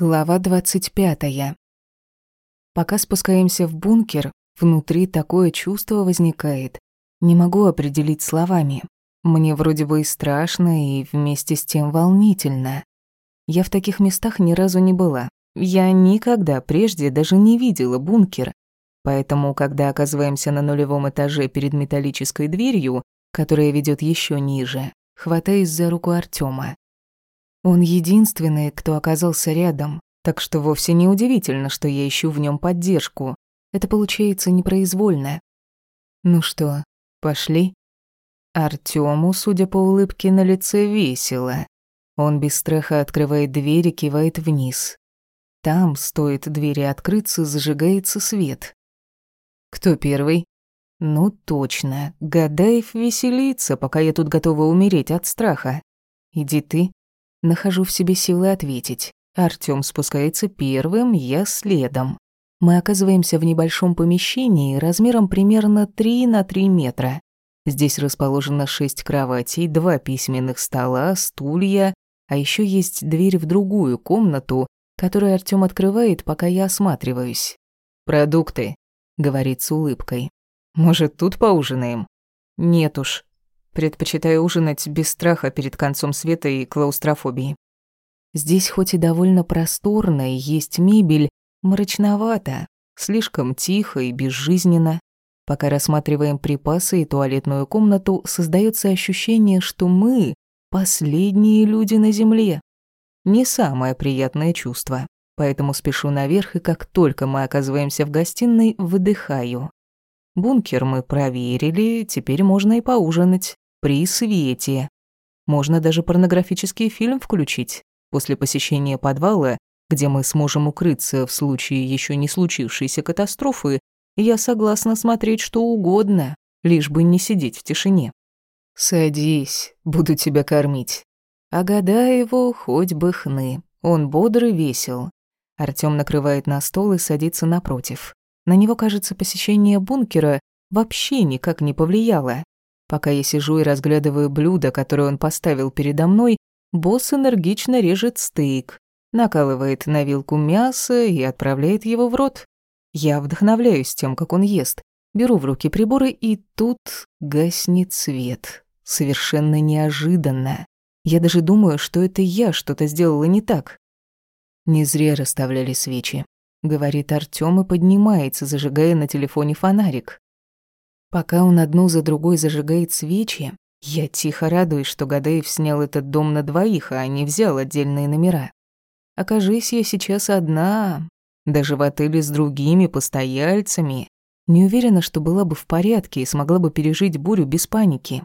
Глава 25. Пока спускаемся в бункер, внутри такое чувство возникает. Не могу определить словами. Мне вроде бы и страшно, и вместе с тем волнительно. Я в таких местах ни разу не была. Я никогда прежде даже не видела бункер. Поэтому, когда оказываемся на нулевом этаже перед металлической дверью, которая ведет еще ниже, хватаюсь за руку Артема. Он единственный, кто оказался рядом, так что вовсе не удивительно, что я ищу в нем поддержку. Это получается непроизвольно. Ну что, пошли? Артему, судя по улыбке на лице, весело. Он без страха открывает дверь и кивает вниз. Там, стоит двери открыться, зажигается свет. Кто первый? Ну точно, Гадаев веселится, пока я тут готова умереть от страха. Иди ты. Нахожу в себе силы ответить. Артём спускается первым, я следом. Мы оказываемся в небольшом помещении размером примерно 3 на 3 метра. Здесь расположено шесть кроватей, два письменных стола, стулья, а еще есть дверь в другую комнату, которую Артём открывает, пока я осматриваюсь. «Продукты», — говорит с улыбкой. «Может, тут поужинаем?» «Нет уж, Предпочитаю ужинать без страха перед концом света и клаустрофобии. Здесь хоть и довольно просторно и есть мебель, мрачновато, слишком тихо и безжизненно. Пока рассматриваем припасы и туалетную комнату, создается ощущение, что мы — последние люди на Земле. Не самое приятное чувство, поэтому спешу наверх, и как только мы оказываемся в гостиной, выдыхаю. Бункер мы проверили, теперь можно и поужинать. При свете. Можно даже порнографический фильм включить. После посещения подвала, где мы сможем укрыться в случае еще не случившейся катастрофы, я согласна смотреть что угодно, лишь бы не сидеть в тишине. «Садись, буду тебя кормить». А его хоть бы хны. Он бодрый, весел. Артём накрывает на стол и садится напротив. На него, кажется, посещение бункера вообще никак не повлияло. Пока я сижу и разглядываю блюдо, которое он поставил передо мной, босс энергично режет стейк, накалывает на вилку мясо и отправляет его в рот. Я вдохновляюсь тем, как он ест. Беру в руки приборы, и тут гаснет свет. Совершенно неожиданно. Я даже думаю, что это я что-то сделала не так. Не зря расставляли свечи говорит Артём и поднимается, зажигая на телефоне фонарик. Пока он одну за другой зажигает свечи, я тихо радуюсь, что Гадаев снял этот дом на двоих, а не взял отдельные номера. Окажись я сейчас одна, даже в отеле с другими постояльцами, не уверена, что была бы в порядке и смогла бы пережить бурю без паники.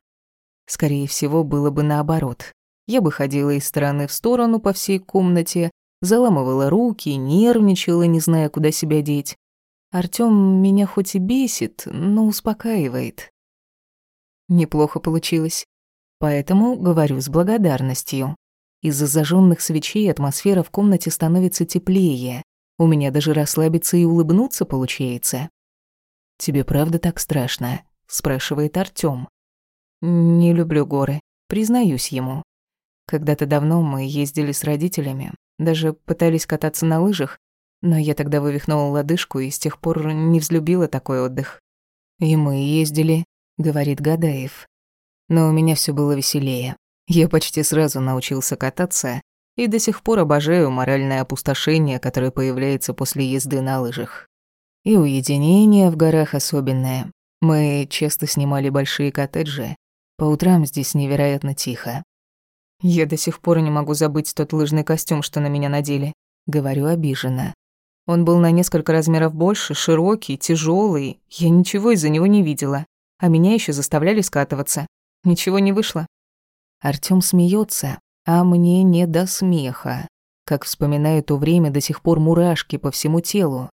Скорее всего, было бы наоборот. Я бы ходила из стороны в сторону по всей комнате, заламывала руки, нервничала, не зная, куда себя деть. Артём меня хоть и бесит, но успокаивает. Неплохо получилось. Поэтому говорю с благодарностью. Из-за зажженных свечей атмосфера в комнате становится теплее. У меня даже расслабиться и улыбнуться получается. «Тебе правда так страшно?» — спрашивает Артём. «Не люблю горы, признаюсь ему. Когда-то давно мы ездили с родителями, даже пытались кататься на лыжах, но я тогда вывихнула лодыжку и с тех пор не взлюбила такой отдых. «И мы ездили», — говорит Гадаев. Но у меня все было веселее. Я почти сразу научился кататься и до сих пор обожаю моральное опустошение, которое появляется после езды на лыжах. И уединение в горах особенное. Мы часто снимали большие коттеджи. По утрам здесь невероятно тихо. Я до сих пор не могу забыть тот лыжный костюм, что на меня надели. Говорю обиженно. Он был на несколько размеров больше, широкий, тяжелый. Я ничего из-за него не видела. А меня еще заставляли скатываться. Ничего не вышло. Артём смеется, а мне не до смеха. Как вспоминаю то время, до сих пор мурашки по всему телу.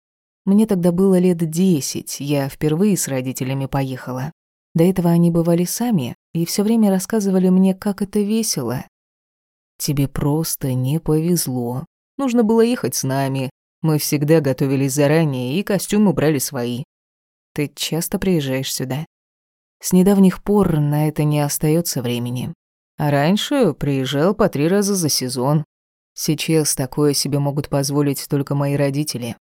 Мне тогда было лет десять, я впервые с родителями поехала. До этого они бывали сами и все время рассказывали мне, как это весело, Тебе просто не повезло. Нужно было ехать с нами. Мы всегда готовились заранее и костюмы брали свои. Ты часто приезжаешь сюда? С недавних пор на это не остается времени. А раньше приезжал по три раза за сезон. Сейчас такое себе могут позволить только мои родители.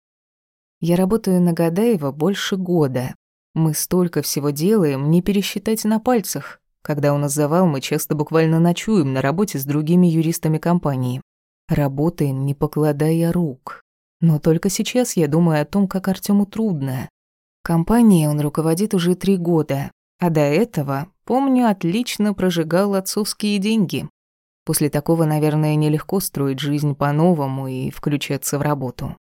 Я работаю на Гадаева больше года. Мы столько всего делаем, не пересчитать на пальцах. Когда у нас завал, мы часто буквально ночуем на работе с другими юристами компании. Работаем, не покладая рук. Но только сейчас я думаю о том, как Артему трудно. Компанией он руководит уже три года, а до этого, помню, отлично прожигал отцовские деньги. После такого, наверное, нелегко строить жизнь по-новому и включаться в работу.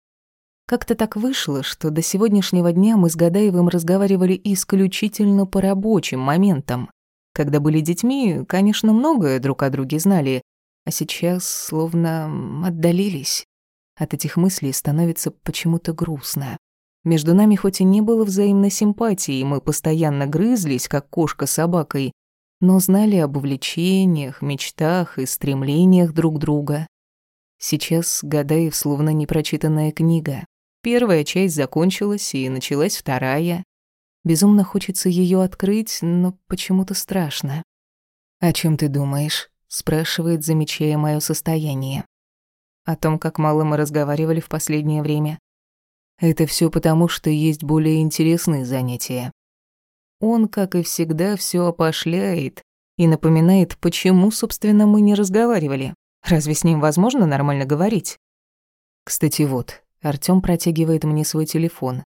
Как-то так вышло, что до сегодняшнего дня мы с Гадаевым разговаривали исключительно по рабочим моментам. Когда были детьми, конечно, многое друг о друге знали, а сейчас словно отдалились. От этих мыслей становится почему-то грустно. Между нами хоть и не было взаимной симпатии, мы постоянно грызлись, как кошка с собакой, но знали об увлечениях, мечтах и стремлениях друг друга. Сейчас Гадаев словно непрочитанная книга. Первая часть закончилась, и началась вторая. Безумно хочется ее открыть, но почему-то страшно. «О чем ты думаешь?» — спрашивает, замечая мое состояние. «О том, как мало мы разговаривали в последнее время. Это все потому, что есть более интересные занятия. Он, как и всегда, все опошляет и напоминает, почему, собственно, мы не разговаривали. Разве с ним возможно нормально говорить? Кстати, вот, Артём протягивает мне свой телефон.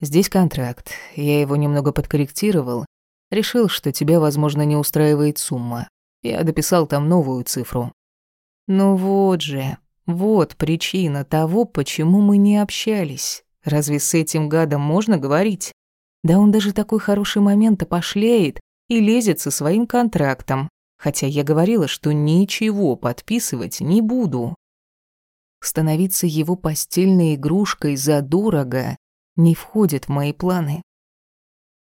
Здесь контракт. Я его немного подкорректировал. Решил, что тебя, возможно, не устраивает сумма. Я дописал там новую цифру. Ну вот же, вот причина того, почему мы не общались. Разве с этим гадом можно говорить? Да он даже такой хороший момент опошляет и лезет со своим контрактом. Хотя я говорила, что ничего подписывать не буду. Становиться его постельной игрушкой задорого не входит в мои планы.